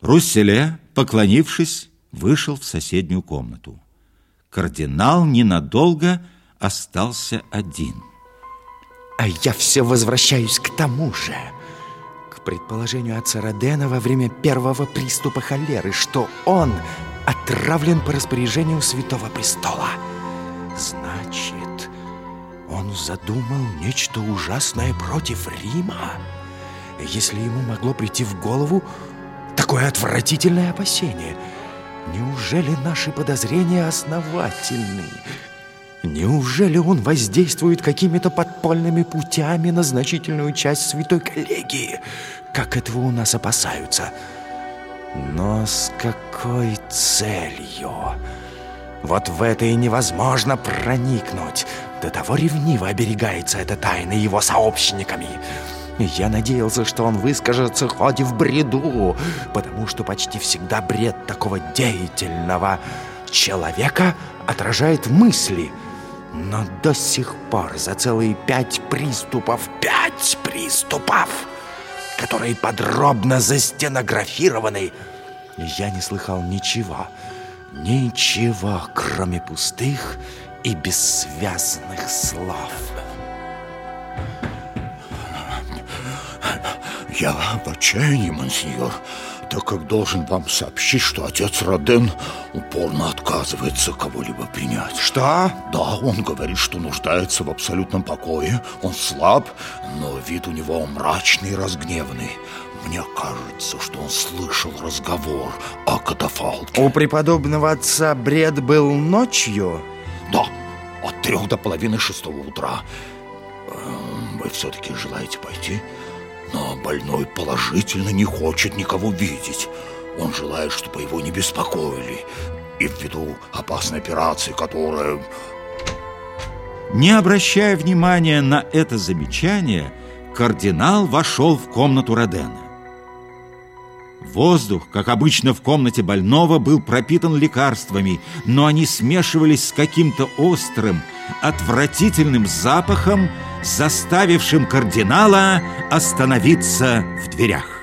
Русселе, поклонившись, вышел в соседнюю комнату. Кардинал ненадолго остался один. А я все возвращаюсь к тому же, к предположению отца Родена во время первого приступа холеры, что он отравлен по распоряжению Святого Престола. Значит, он задумал нечто ужасное против Рима. Если ему могло прийти в голову такое отвратительное опасение, неужели наши подозрения основательны? Неужели он воздействует какими-то подпольными путями на значительную часть святой коллегии, как этого у нас опасаются? Но с какой целью? Вот в это и невозможно проникнуть. До того ревниво оберегается эта тайна его сообщниками. Я надеялся, что он выскажется хоть в бреду, потому что почти всегда бред такого деятельного человека отражает мысли – но до сих пор за целые пять приступов, пять приступов, которые подробно застенографированы, я не слыхал ничего, ничего, кроме пустых и бессвязных слов. Я в отчаянии, монсеньор так как должен вам сообщить, что отец Роден упорно отказывается кого-либо принять. Что? Да, он говорит, что нуждается в абсолютном покое. Он слаб, но вид у него мрачный и разгневанный. Мне кажется, что он слышал разговор о катафалке. У преподобного отца бред был ночью? Да, от трех до половины шестого утра. Эм, вы все-таки желаете пойти? Но больной положительно не хочет никого видеть. Он желает, чтобы его не беспокоили. И ввиду опасной операции, которая... Не обращая внимания на это замечание, кардинал вошел в комнату Родена. Воздух, как обычно в комнате больного, был пропитан лекарствами, но они смешивались с каким-то острым, отвратительным запахом, заставившим кардинала остановиться в дверях.